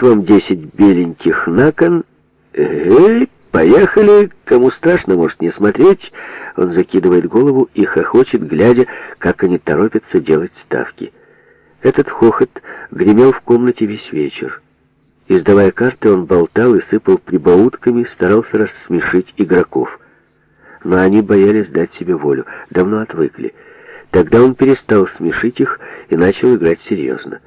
Вам десять беленьких на кон. Эй, поехали, кому страшно, может не смотреть. Он закидывает голову и хохочет, глядя, как они торопятся делать ставки. Этот хохот гремел в комнате весь вечер. Издавая карты, он болтал и сыпал прибаутками, старался рассмешить игроков. Но они боялись дать себе волю, давно отвыкли. Тогда он перестал смешить их и начал играть серьезно.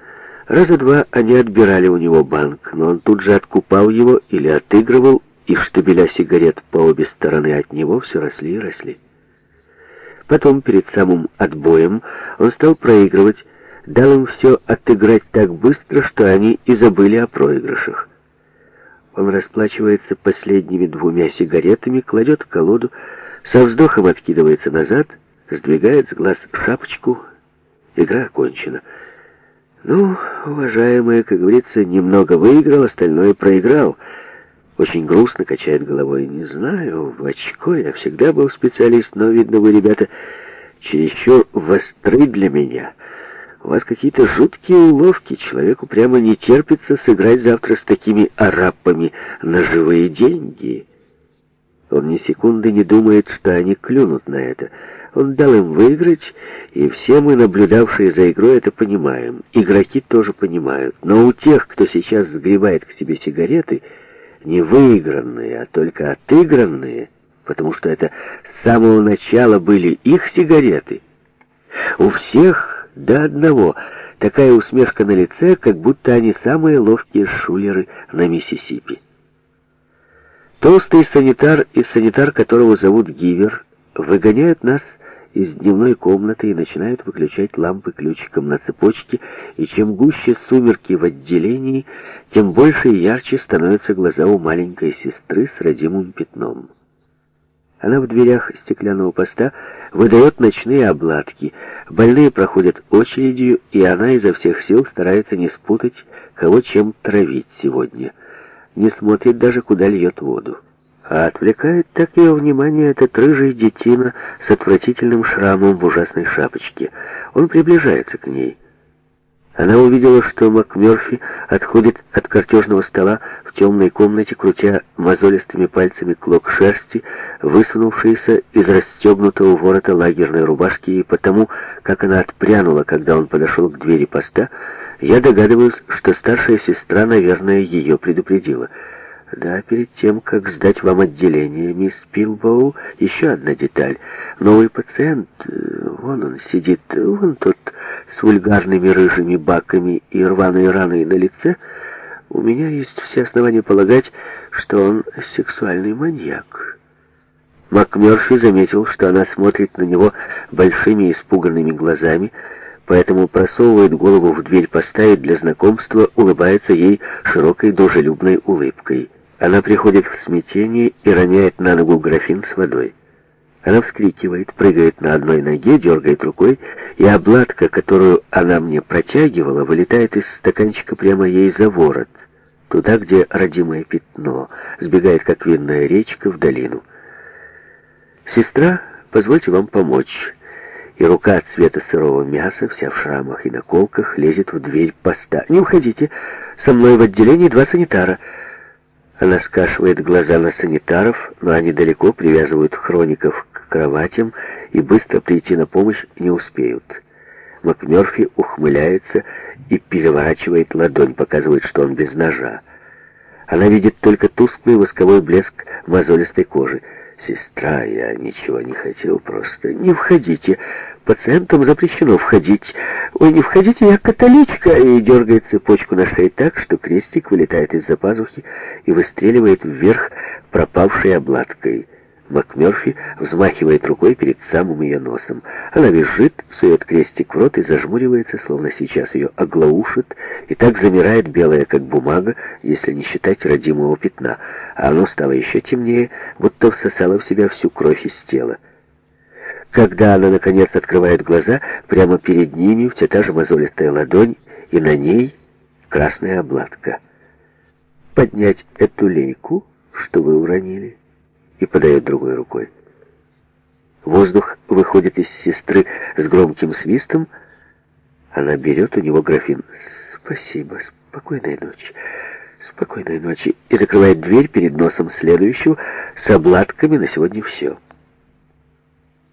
Раза два они отбирали у него банк, но он тут же откупал его или отыгрывал, и штабеля сигарет по обе стороны от него все росли и росли. Потом, перед самым отбоем, он стал проигрывать, дал им все отыграть так быстро, что они и забыли о проигрышах. Он расплачивается последними двумя сигаретами, кладет колоду, со вздохом откидывается назад, сдвигает с глаз шапочку. Игра окончена. Ну, уважаемый, как говорится, немного выиграл, остальное проиграл. Очень грустно качает головой. Не знаю, в очко я всегда был специалист, но, видно, вы, ребята, чересчур востры для меня. У вас какие-то жуткие уловки. Человеку прямо не терпится сыграть завтра с такими арапами на живые деньги. Он ни секунды не думает, что они клюнут на это — он дал им выиграть, и все мы, наблюдавшие за игрой, это понимаем. Игроки тоже понимают. Но у тех, кто сейчас сгребает к себе сигареты, не выигранные, а только отыгранные, потому что это с самого начала были их сигареты, у всех до одного такая усмешка на лице, как будто они самые ловкие шулеры на Миссисипи. Толстый санитар и санитар, которого зовут Гивер, выгоняют нас из дневной комнаты и начинают выключать лампы ключиком на цепочке, и чем гуще сумерки в отделении, тем больше и ярче становятся глаза у маленькой сестры с родимым пятном. Она в дверях стеклянного поста выдает ночные обладки. Больные проходят очередью, и она изо всех сил старается не спутать, кого чем травить сегодня. Не смотрит даже, куда льет воду. А отвлекает так ее внимание этот рыжий детина с отвратительным шрамом в ужасной шапочке. Он приближается к ней. Она увидела, что МакМерфи отходит от картежного стола в темной комнате, крутя мозолистыми пальцами клок шерсти, высунувшийся из расстегнутого ворота лагерной рубашки, и потому, как она отпрянула, когда он подошел к двери поста, я догадываюсь, что старшая сестра, наверное, ее предупредила — да, перед тем, как сдать вам отделение, мисс Пилбоу, еще одна деталь. Новый пациент, э, вон он сидит, вон тот с вульгарными рыжими баками и рваной раной на лице, у меня есть все основания полагать, что он сексуальный маньяк. МакМерфи заметил, что она смотрит на него большими испуганными глазами, поэтому просовывает голову в дверь поста для знакомства улыбается ей широкой дружелюбной улыбкой. Она приходит в смятение и роняет на ногу графин с водой. Она вскрикивает, прыгает на одной ноге, дергает рукой, и обладка, которую она мне протягивала, вылетает из стаканчика прямо ей за ворот, туда, где родимое пятно, сбегает, как винная речка, в долину. «Сестра, позвольте вам помочь». И рука от цвета сырого мяса, вся в шрамах и наколках, лезет в дверь поста. «Не уходите! Со мной в отделении два санитара!» Она скашивает глаза на санитаров, но они далеко привязывают хроников к кроватям и быстро прийти на помощь не успеют. МакМёрфи ухмыляется и переворачивает ладонь, показывает, что он без ножа. Она видит только тусклый восковой блеск мозолистой кожи. «Сестра, я ничего не хотел, просто не входите!» Пациентам запрещено входить. Ой, не входите, я католичка!» И дергает цепочку на шее так, что крестик вылетает из-за пазухи и выстреливает вверх пропавшей обладкой. МакМерфи взмахивает рукой перед самым ее носом. Она визжит, сует крестик в рот и зажмуривается, словно сейчас ее оглаушит, и так замирает белая, как бумага, если не считать родимого пятна. А оно стало еще темнее, будто всосало в себя всю кровь из тела. Когда она, наконец, открывает глаза, прямо перед ними все та же мозолистая ладонь, и на ней красная обладка. Поднять эту лейку, что вы уронили, и подает другой рукой. Воздух выходит из сестры с громким свистом. Она берет у него графин. «Спасибо, спокойной ночи, спокойной ночи» и закрывает дверь перед носом следующую С обладками на сегодня все.